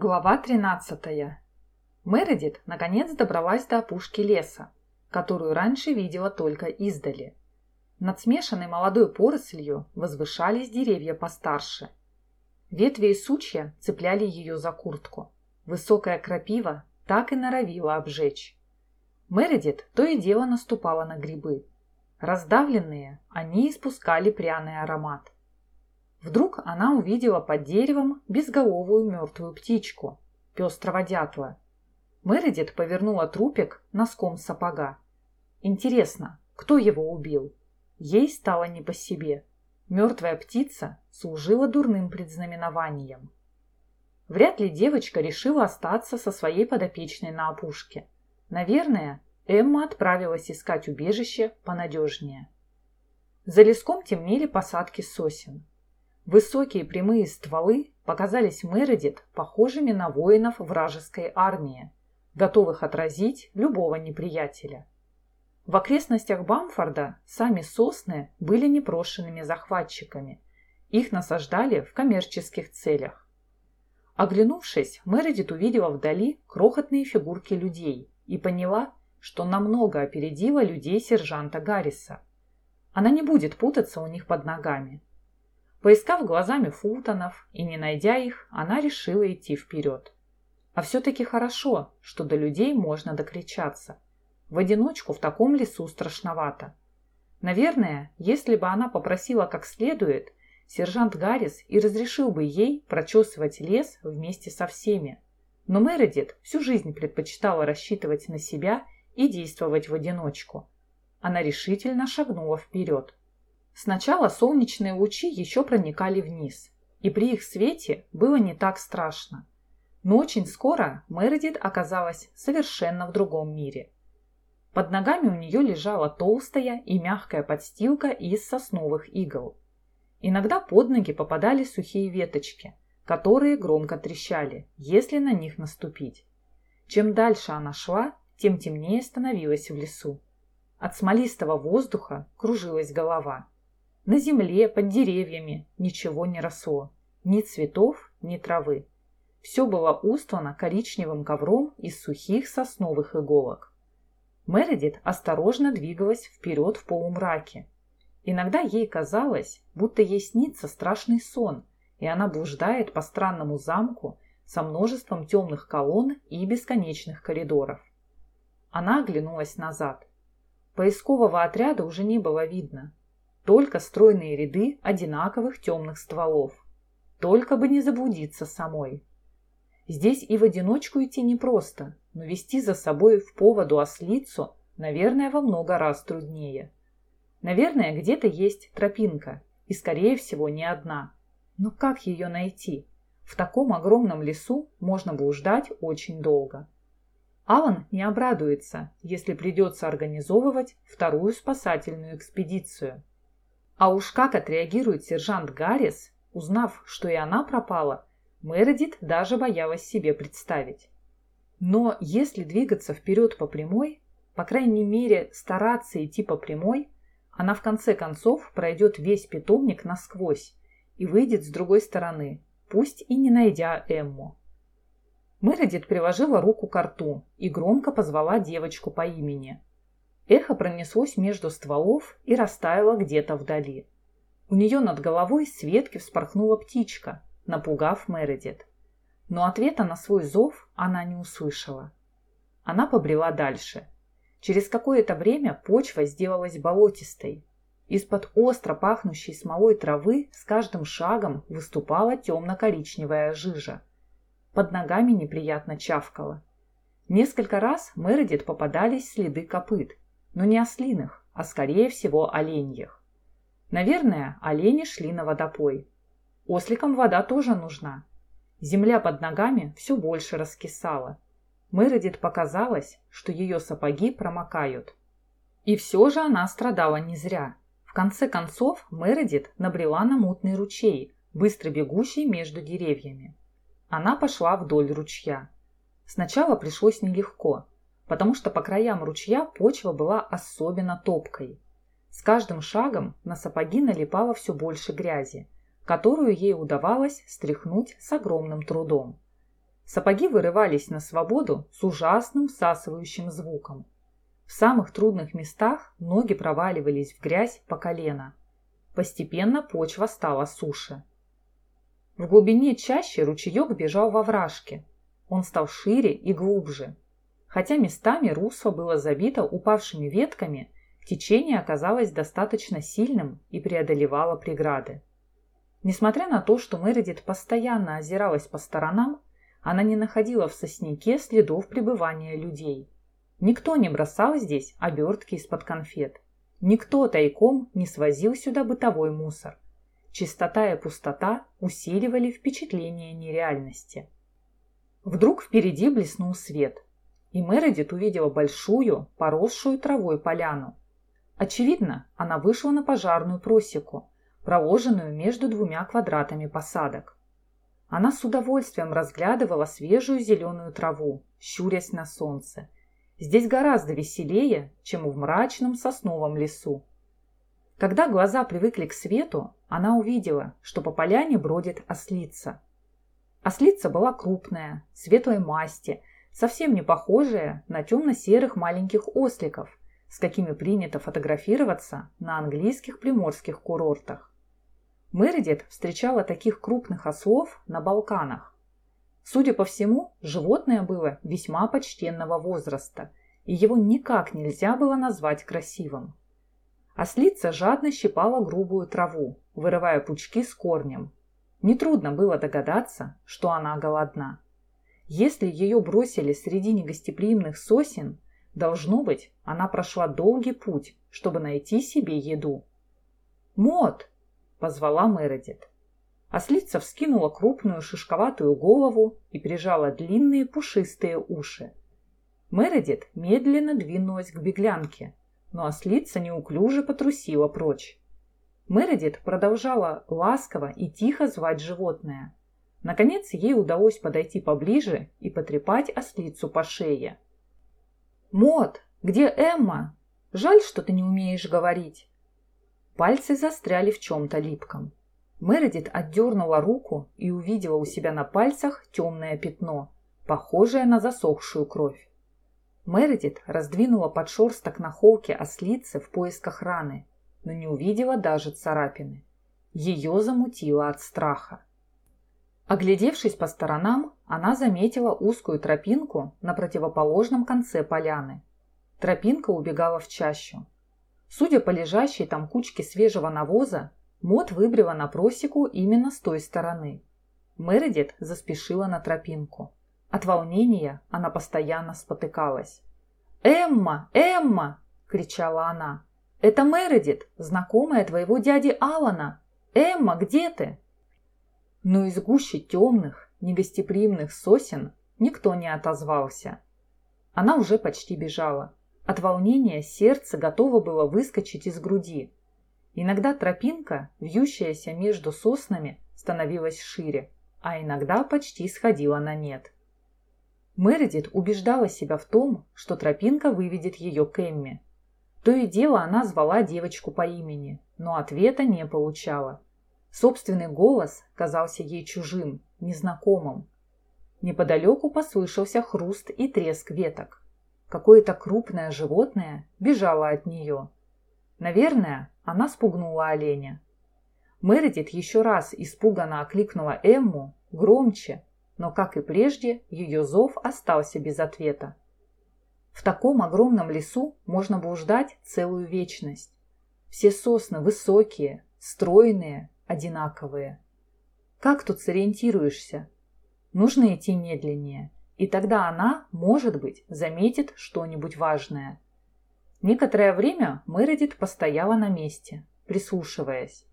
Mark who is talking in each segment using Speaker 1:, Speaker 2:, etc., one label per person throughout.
Speaker 1: Глава 13. Мередит наконец добралась до опушки леса, которую раньше видела только издали. Над смешанной молодой порослью возвышались деревья постарше. Ветви и сучья цепляли ее за куртку. Высокая крапива так и норовила обжечь. Мередит то и дело наступала на грибы. Раздавленные, они испускали пряный аромат. Вдруг она увидела под деревом безголовую мертвую птичку, пестрого дятла. Мередит повернула трупик носком сапога. Интересно, кто его убил? Ей стало не по себе. Мертвая птица служила дурным предзнаменованием. Вряд ли девочка решила остаться со своей подопечной на опушке. Наверное, Эмма отправилась искать убежище понадежнее. За леском темнели посадки сосен. Высокие прямые стволы показались Мередит похожими на воинов вражеской армии, готовых отразить любого неприятеля. В окрестностях Бамфорда сами сосны были непрошенными захватчиками. Их насаждали в коммерческих целях. Оглянувшись, Мередит увидела вдали крохотные фигурки людей и поняла, что намного опередила людей сержанта Гарриса. Она не будет путаться у них под ногами. Поискав глазами Фултонов и не найдя их, она решила идти вперед. А все-таки хорошо, что до людей можно докричаться. В одиночку в таком лесу страшновато. Наверное, если бы она попросила как следует, сержант Гаррис и разрешил бы ей прочесывать лес вместе со всеми. Но Мередит всю жизнь предпочитала рассчитывать на себя и действовать в одиночку. Она решительно шагнула вперед. Сначала солнечные лучи еще проникали вниз, и при их свете было не так страшно. Но очень скоро Мередит оказалась совершенно в другом мире. Под ногами у нее лежала толстая и мягкая подстилка из сосновых игл. Иногда под ноги попадали сухие веточки, которые громко трещали, если на них наступить. Чем дальше она шла, тем темнее становилось в лесу. От смолистого воздуха кружилась голова. На земле, под деревьями ничего не росло. Ни цветов, ни травы. Все было устлано коричневым ковром из сухих сосновых иголок. Мередит осторожно двигалась вперед в полумраке. Иногда ей казалось, будто ей снится страшный сон, и она блуждает по странному замку со множеством темных колонн и бесконечных коридоров. Она оглянулась назад. Поискового отряда уже не было видно. Только стройные ряды одинаковых темных стволов. Только бы не заблудиться самой. Здесь и в одиночку идти непросто, но вести за собой в поводу ослицу, наверное, во много раз труднее. Наверное, где-то есть тропинка, и, скорее всего, не одна. Но как ее найти? В таком огромном лесу можно блуждать очень долго. Алан не обрадуется, если придется организовывать вторую спасательную экспедицию. А уж как отреагирует сержант Гаррис, узнав, что и она пропала, Мередит даже боялась себе представить. Но если двигаться вперед по прямой, по крайней мере стараться идти по прямой, она в конце концов пройдет весь питомник насквозь и выйдет с другой стороны, пусть и не найдя Эмму. Мередит приложила руку к рту и громко позвала девочку по имени. Эхо пронеслось между стволов и растаяло где-то вдали. У нее над головой с ветки вспорхнула птичка, напугав Мередит. Но ответа на свой зов она не услышала. Она побрела дальше. Через какое-то время почва сделалась болотистой. Из-под остро пахнущей смолой травы с каждым шагом выступала темно-коричневая жижа. Под ногами неприятно чавкало. Несколько раз Мередит попадались следы копыт, но не ослиных, а скорее всего оленьих. Наверное, олени шли на водопой. Осликам вода тоже нужна. Земля под ногами все больше раскисала. Мередит показалось, что ее сапоги промокают. И все же она страдала не зря. В конце концов Мередит набрела на мутный ручей, быстро бегущий между деревьями. Она пошла вдоль ручья. Сначала пришлось нелегко потому что по краям ручья почва была особенно топкой. С каждым шагом на сапоги налипало все больше грязи, которую ей удавалось стряхнуть с огромным трудом. Сапоги вырывались на свободу с ужасным всасывающим звуком. В самых трудных местах ноги проваливались в грязь по колено. Постепенно почва стала суше. В глубине чаще ручеек бежал во вражке. Он стал шире и глубже. Хотя местами русло было забито упавшими ветками, течение оказалось достаточно сильным и преодолевало преграды. Несмотря на то, что Мередит постоянно озиралась по сторонам, она не находила в сосняке следов пребывания людей. Никто не бросал здесь обертки из-под конфет. Никто тайком не свозил сюда бытовой мусор. Чистота и пустота усиливали впечатление нереальности. Вдруг впереди блеснул свет, и Мередит увидела большую, поросшую травой поляну. Очевидно, она вышла на пожарную просеку, проложенную между двумя квадратами посадок. Она с удовольствием разглядывала свежую зеленую траву, щурясь на солнце. Здесь гораздо веселее, чем в мрачном сосновом лесу. Когда глаза привыкли к свету, она увидела, что по поляне бродит ослица. Ослица была крупная, светлой масти, совсем не похожая на темно-серых маленьких осликов, с какими принято фотографироваться на английских приморских курортах. Мередит встречала таких крупных ослов на Балканах. Судя по всему, животное было весьма почтенного возраста, и его никак нельзя было назвать красивым. Ослица жадно щипала грубую траву, вырывая пучки с корнем. Нетрудно было догадаться, что она голодна. Если ее бросили среди негостеприимных сосен, должно быть, она прошла долгий путь, чтобы найти себе еду. «Мот!» – позвала Мередит. Ослица вскинула крупную шишковатую голову и прижала длинные пушистые уши. Мередит медленно двинулась к беглянке, но ослица неуклюже потрусила прочь. Мередит продолжала ласково и тихо звать животное. Наконец ей удалось подойти поближе и потрепать ослицу по шее. «Мот, где Эмма? Жаль, что ты не умеешь говорить». Пальцы застряли в чем-то липком. Мередит отдернула руку и увидела у себя на пальцах темное пятно, похожее на засохшую кровь. Мередит раздвинула подшерсток на холке ослицы в поисках раны, но не увидела даже царапины. Ее замутило от страха. Оглядевшись по сторонам, она заметила узкую тропинку на противоположном конце поляны. Тропинка убегала в чащу. Судя по лежащей там кучке свежего навоза, Мот выбрела на просеку именно с той стороны. Мередит заспешила на тропинку. От волнения она постоянно спотыкалась. «Эмма! Эмма!» – кричала она. «Это Мередит, знакомая твоего дяди Алана! Эмма, где ты?» Но из гуще темных, негостеприимных сосен никто не отозвался. Она уже почти бежала. От волнения сердце готово было выскочить из груди. Иногда тропинка, вьющаяся между соснами, становилась шире, а иногда почти сходила на нет. Мередит убеждала себя в том, что тропинка выведет ее к Эмме. То и дело она звала девочку по имени, но ответа не получала. Собственный голос казался ей чужим, незнакомым. Неподалеку послышался хруст и треск веток. Какое-то крупное животное бежало от нее. Наверное, она спугнула оленя. Мередит еще раз испуганно окликнула Эмму, громче, но, как и прежде, ее зов остался без ответа. В таком огромном лесу можно блуждать целую вечность. Все сосны высокие, стройные, одинаковые. Как тут сориентируешься? Нужно идти медленнее, и тогда она, может быть, заметит что-нибудь важное. Некоторое время Мередит постояла на месте, прислушиваясь.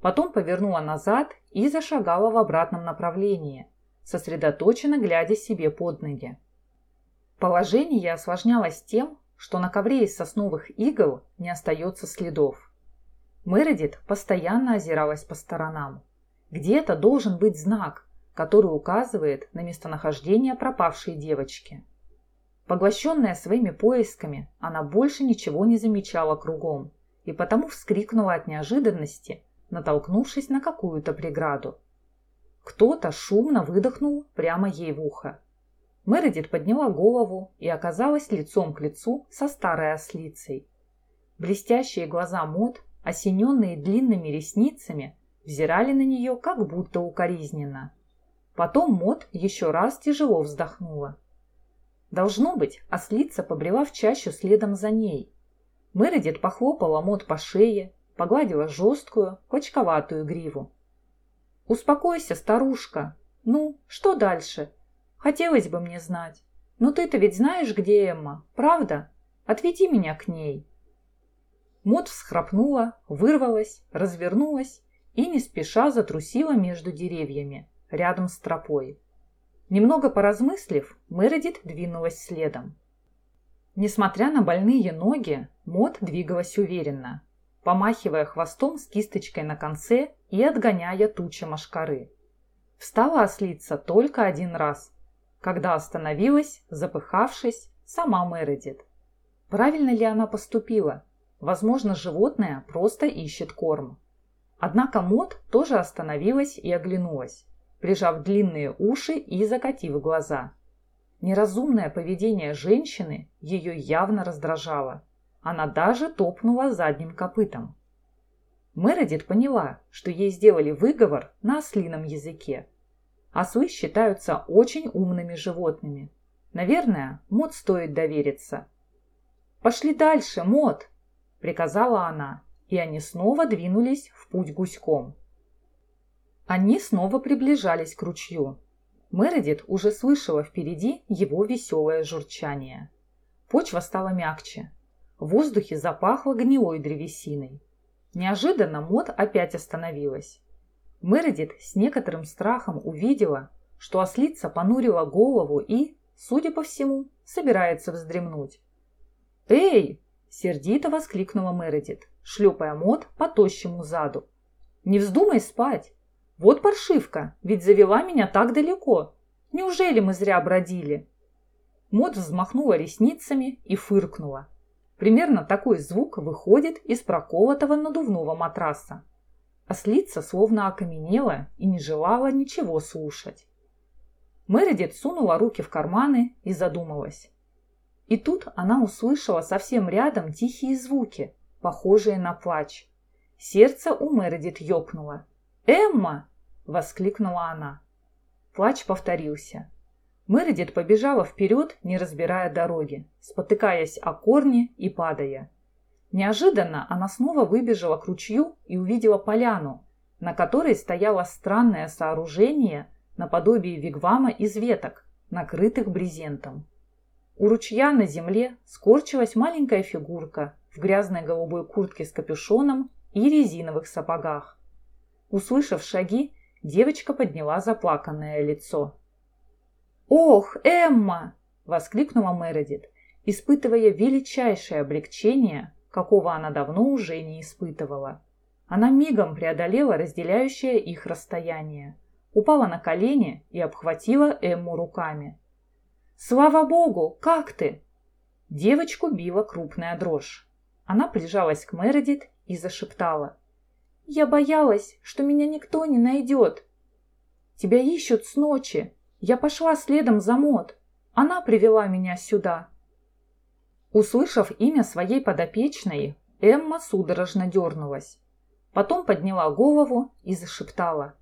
Speaker 1: Потом повернула назад и зашагала в обратном направлении – сосредоточенно глядя себе под ноги. Положение осложнялось тем, что на ковре из сосновых игл не остается следов. Мередит постоянно озиралась по сторонам. Где-то должен быть знак, который указывает на местонахождение пропавшей девочки. Поглощенная своими поисками, она больше ничего не замечала кругом и потому вскрикнула от неожиданности, натолкнувшись на какую-то преграду. Кто-то шумно выдохнул прямо ей в ухо. Мередит подняла голову и оказалась лицом к лицу со старой ослицей. Блестящие глаза Мод, осененные длинными ресницами, взирали на нее как будто укоризненно. Потом Мод еще раз тяжело вздохнула. Должно быть, ослица побрела в чащу следом за ней. Мередит похлопала Мод по шее, погладила жесткую, клочковатую гриву. «Успокойся, старушка. Ну, что дальше? Хотелось бы мне знать. Но ты-то ведь знаешь, где Эмма, правда? Отведи меня к ней». Мод всхрапнула, вырвалась, развернулась и не спеша затрусила между деревьями, рядом с тропой. Немного поразмыслив, Мередит двинулась следом. Несмотря на больные ноги, Мод двигалась уверенно, помахивая хвостом с кисточкой на конце и отгоняя тучи машкары. Встала ослица только один раз, когда остановилась, запыхавшись, сама Мередит. Правильно ли она поступила? Возможно, животное просто ищет корм. Однако Мод тоже остановилась и оглянулась, прижав длинные уши и закатив глаза. Неразумное поведение женщины ее явно раздражало. Она даже топнула задним копытом. Мередит поняла, что ей сделали выговор на ослином языке. Ослы считаются очень умными животными. Наверное, Мод стоит довериться. «Пошли дальше, Мод!» – приказала она, и они снова двинулись в путь гуськом. Они снова приближались к ручью. Мередит уже слышала впереди его веселое журчание. Почва стала мягче. В воздухе запахло гнилой древесиной. Неожиданно Мот опять остановилась. Мередит с некоторым страхом увидела, что ослица понурила голову и, судя по всему, собирается вздремнуть. «Эй!» Сердито воскликнула Мередит, шлепая мод по тощему заду. «Не вздумай спать! Вот паршивка, ведь завела меня так далеко. Неужели мы зря бродили?» Мод взмахнула ресницами и фыркнула. Примерно такой звук выходит из проколотого надувного матраса. Ослица словно окаменела и не желала ничего слушать. Мередит сунула руки в карманы и задумалась. И тут она услышала совсем рядом тихие звуки, похожие на плач. Сердце у Мередит ёкнуло. «Эмма!» – воскликнула она. Плач повторился. Мередит побежала вперед, не разбирая дороги, спотыкаясь о корни и падая. Неожиданно она снова выбежала к ручью и увидела поляну, на которой стояло странное сооружение наподобие вигвама из веток, накрытых брезентом. У ручья на земле скорчилась маленькая фигурка в грязной голубой куртке с капюшоном и резиновых сапогах. Услышав шаги, девочка подняла заплаканное лицо. «Ох, Эмма!» – воскликнула Мередит, испытывая величайшее облегчение, какого она давно уже не испытывала. Она мигом преодолела разделяющее их расстояние, упала на колени и обхватила Эмму руками. «Слава богу! Как ты?» Девочку била крупная дрожь. Она прижалась к Мередит и зашептала. «Я боялась, что меня никто не найдет. Тебя ищут с ночи. Я пошла следом за Мот. Она привела меня сюда». Услышав имя своей подопечной, Эмма судорожно дернулась. Потом подняла голову и зашептала.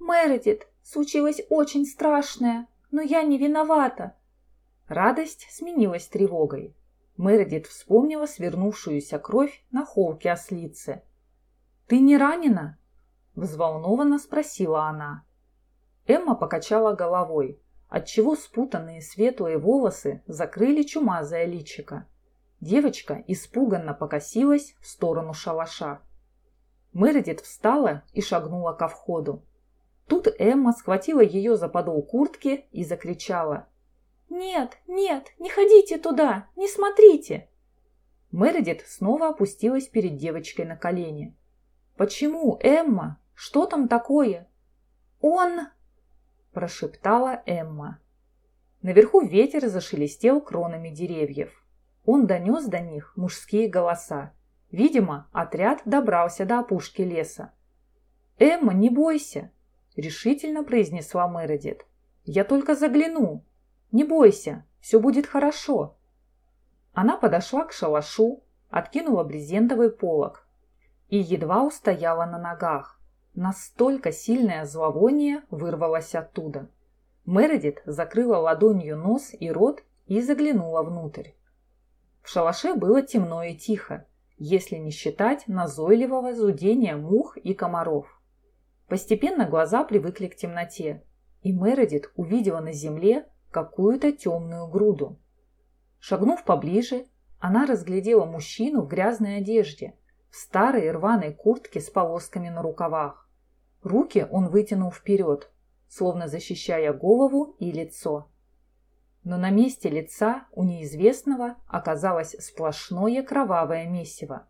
Speaker 1: «Мередит, случилось очень страшное, но я не виновата. Радость сменилась тревогой. Мередит вспомнила свернувшуюся кровь на холке ослицы. «Ты не ранена?» – взволнованно спросила она. Эмма покачала головой, отчего спутанные светлые волосы закрыли чумазое личико. Девочка испуганно покосилась в сторону шалаша. Мередит встала и шагнула ко входу. Тут Эмма схватила ее за подол куртки и закричала – «Нет, нет, не ходите туда, не смотрите!» Мередит снова опустилась перед девочкой на колени. «Почему, Эмма? Что там такое?» «Он...» – прошептала Эмма. Наверху ветер зашелестел кронами деревьев. Он донес до них мужские голоса. Видимо, отряд добрался до опушки леса. «Эмма, не бойся!» – решительно произнесла Мередит. «Я только загляну. Не бойся, все будет хорошо». Она подошла к шалашу, откинула брезентовый полог и едва устояла на ногах. Настолько сильное зловоние вырвалось оттуда. Мередит закрыла ладонью нос и рот и заглянула внутрь. В шалаше было темно и тихо, если не считать назойливого зудения мух и комаров. Постепенно глаза привыкли к темноте, и Мередит увидела на земле какую-то темную груду. Шагнув поближе, она разглядела мужчину в грязной одежде, в старой рваной куртке с полосками на рукавах. Руки он вытянул вперед, словно защищая голову и лицо. Но на месте лица у неизвестного оказалось сплошное кровавое месиво,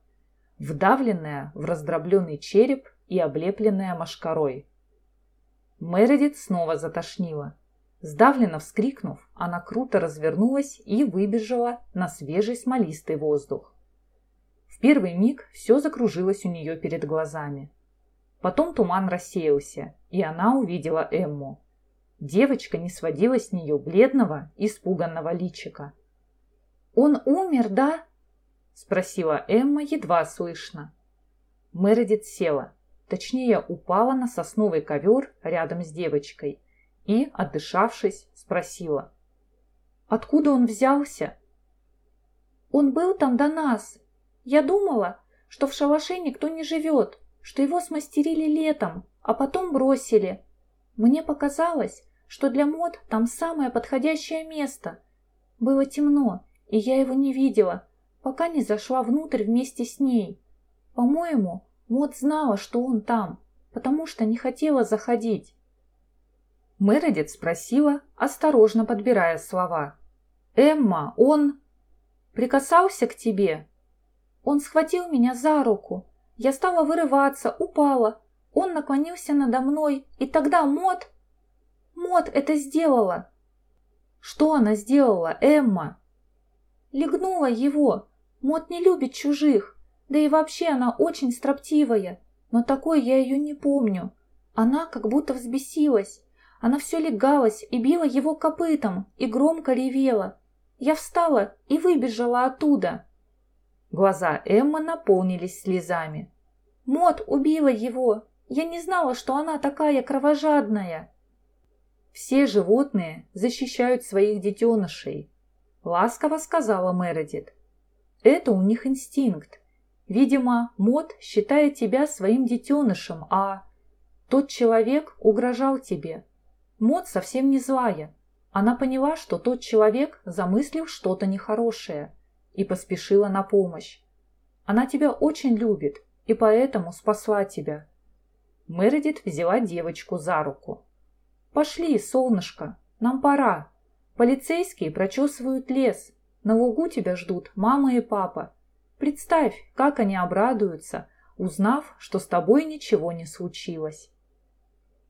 Speaker 1: вдавленное в раздробленный череп и облепленное мошкарой. Мередит снова затошнила. Сдавленно вскрикнув, она круто развернулась и выбежала на свежий смолистый воздух. В первый миг все закружилось у нее перед глазами. Потом туман рассеялся, и она увидела Эмму. Девочка не сводила с нее бледного, испуганного личика. «Он умер, да?» – спросила Эмма едва слышно. Мередит села, точнее упала на сосновый ковер рядом с девочкой и, отдышавшись, спросила. «Откуда он взялся?» «Он был там до нас. Я думала, что в шалаше никто не живет, что его смастерили летом, а потом бросили. Мне показалось, что для мод там самое подходящее место. Было темно, и я его не видела, пока не зашла внутрь вместе с ней. По-моему, мод знала, что он там, потому что не хотела заходить. Мередит спросила, осторожно подбирая слова. «Эмма, он...» «Прикасался к тебе?» «Он схватил меня за руку. Я стала вырываться, упала. Он наклонился надо мной, и тогда Мот... Мот это сделала. Что она сделала, Эмма? Легнула его. Мот не любит чужих. Да и вообще она очень строптивая. Но такой я ее не помню. Она как будто взбесилась. Она все легалась и била его копытом, и громко ревела. Я встала и выбежала оттуда. Глаза Эммы наполнились слезами. «Мот убила его! Я не знала, что она такая кровожадная!» «Все животные защищают своих детенышей», — ласково сказала Мередит. «Это у них инстинкт. Видимо, Мот считает тебя своим детенышем, а тот человек угрожал тебе. Мот совсем не злая. Она поняла, что тот человек замыслил что-то нехорошее и поспешила на помощь. Она тебя очень любит и поэтому спасла тебя. Мередит взяла девочку за руку. «Пошли, солнышко, нам пора. Полицейские прочесывают лес. На лугу тебя ждут мама и папа. Представь, как они обрадуются, узнав, что с тобой ничего не случилось».